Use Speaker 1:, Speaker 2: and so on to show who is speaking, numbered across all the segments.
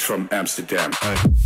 Speaker 1: from Amsterdam. Amsterdam.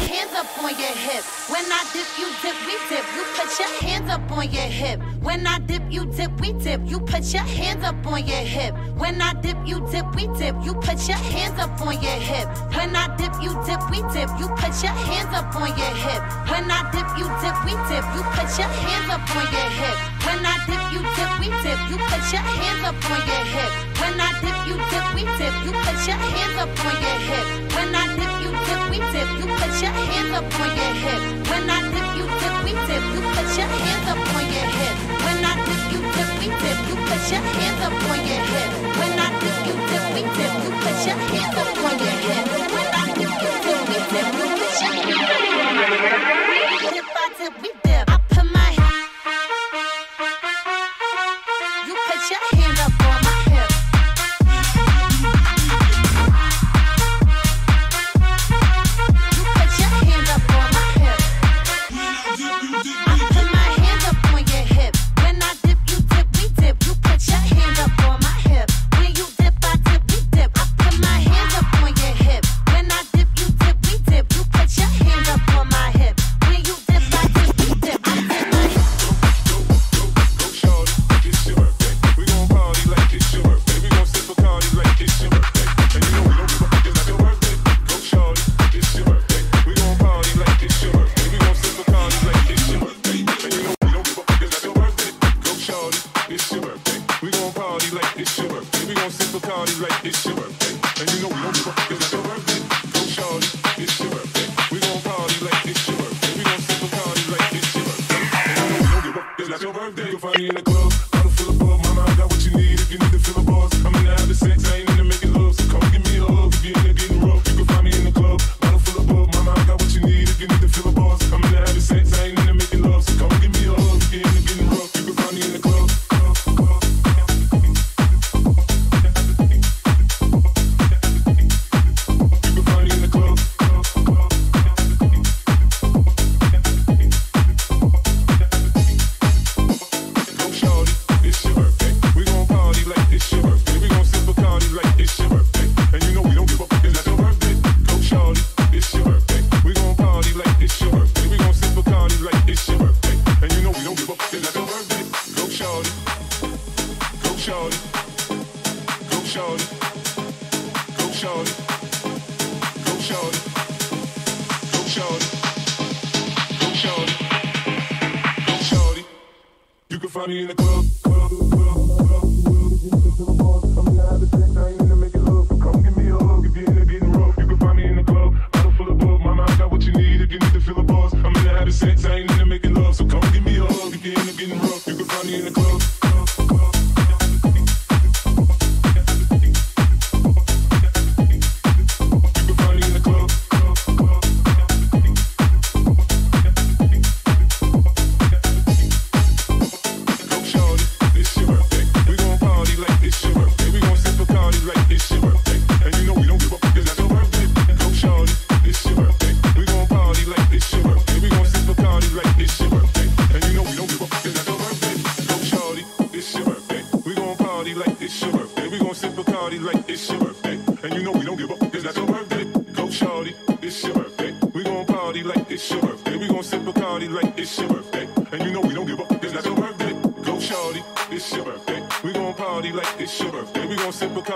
Speaker 2: hands up on your hip. When I dip, you dip, we dip. You put your hands up on your hip. When I dip, you dip, we dip. You put your hands up on your hip. When I dip, you dip, we dip. You put your hands up on your hip. When I dip, you dip, we dip. You put your hands up on your hip. When I dip, you dip, we dip. You put your hands up on your hip. When I dip, you dip, we dip. You put your hands up on your hip. When I dip, you dip, we dip. You put your hands up on your hip. When I tip, you put your hands up on your hip. When I dip, you dip, we dip, you put your hands up on your hip. When I dip, you dip, we dip, you put your hands up on your hip. When I dip, you dip, we dip, you put your hands up on your hip. When I dip, you dip, we dip, you put your hands up on your hip. If I dip, we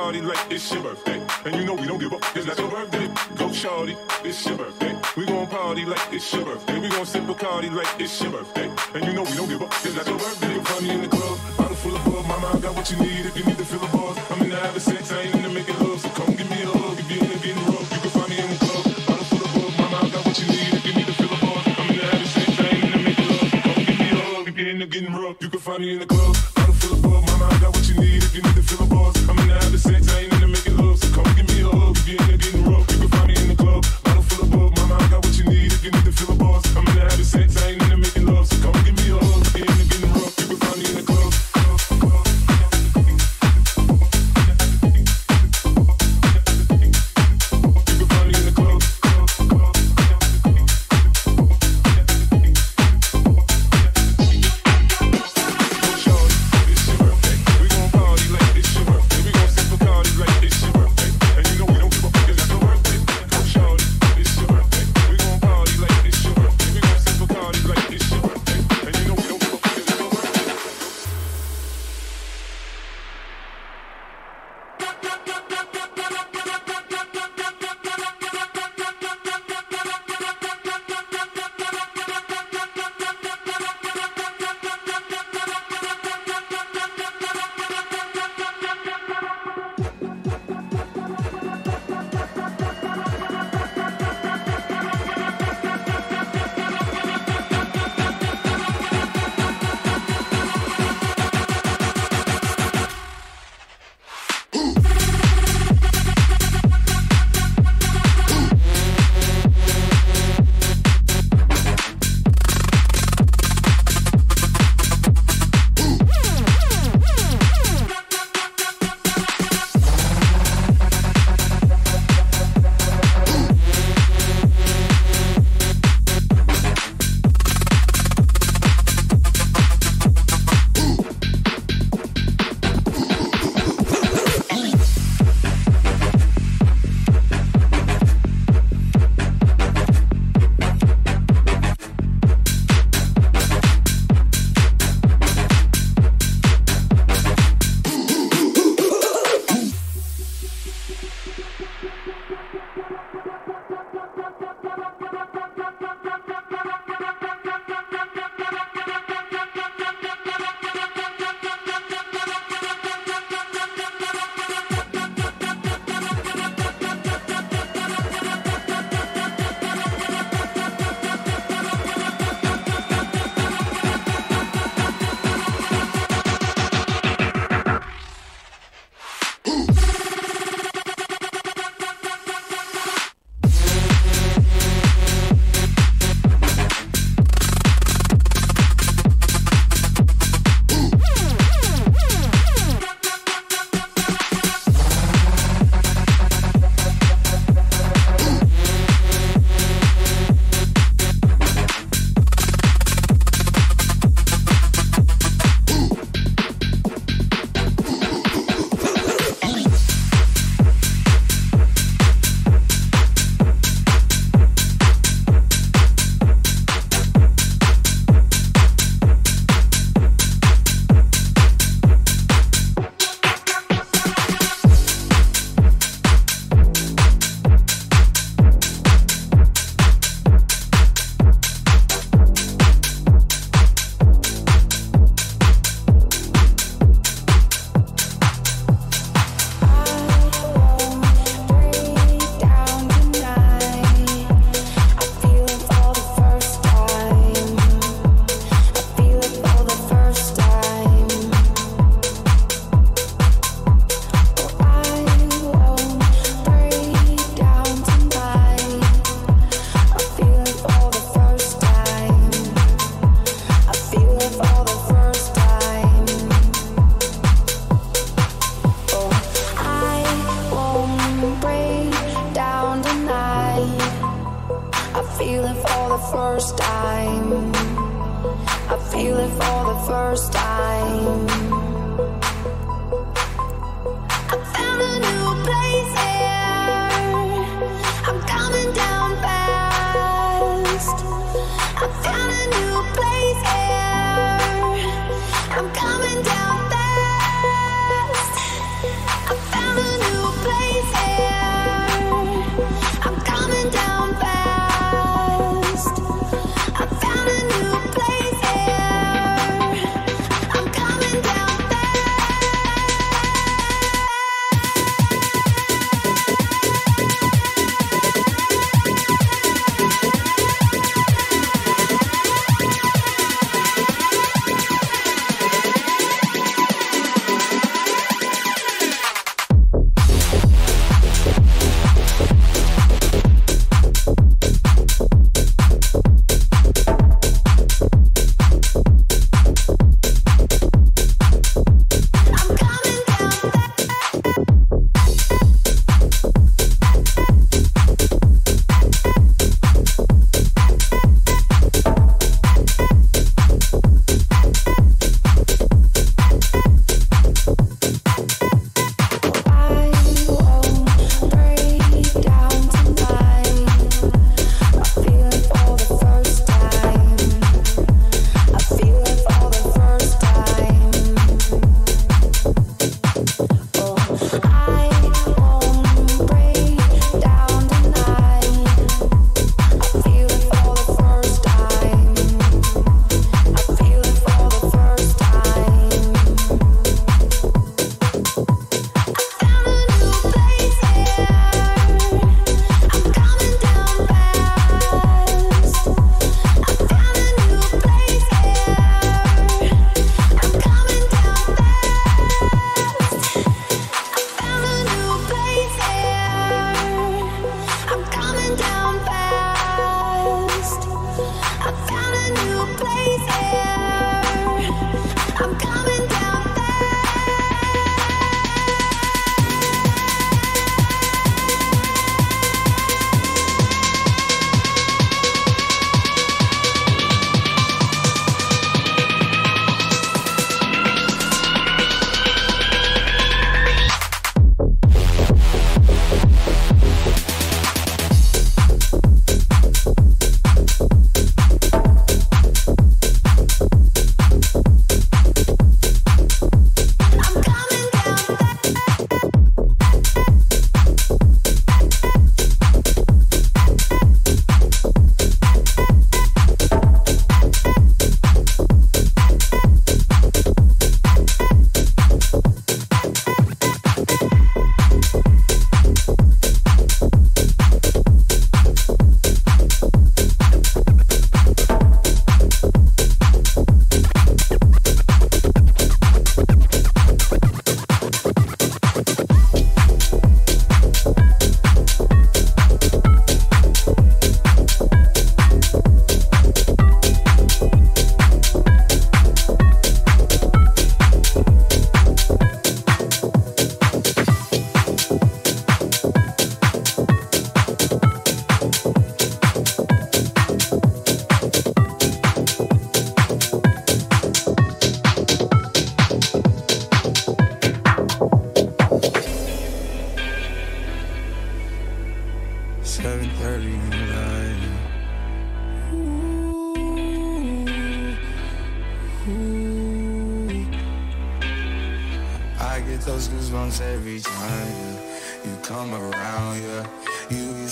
Speaker 3: shawty like it's your birthday. And you know we don't give up, it's not your birthday. Go shawty, it's your birthday. We gon' party like it's your birthday. We gon' sip Bacardi like it's your birthday. And you know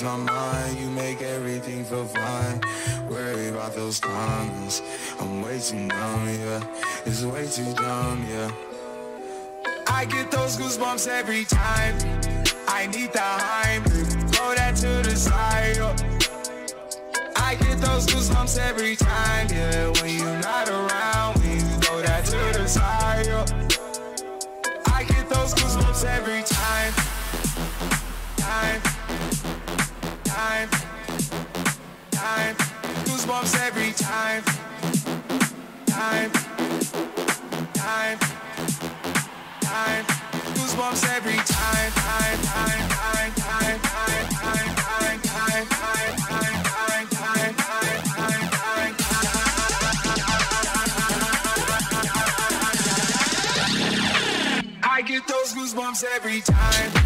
Speaker 4: my mind. You make everything feel fine. Worry about those comments. I'm way too dumb, yeah. It's way too dumb, yeah. I get those goosebumps every time. I need the hype Throw that to the side, yo. I get those goosebumps every time, yeah. When you're not around When you throw that to the side, yo. I get those goosebumps every time. goosebumps every time. Time. Time. Time. Goosebumps every time. Time. Time. Time. Time. Time. Time. Time. Time. Time. Time. Time. Time. Time. Time. Time. I get those goosebumps every time.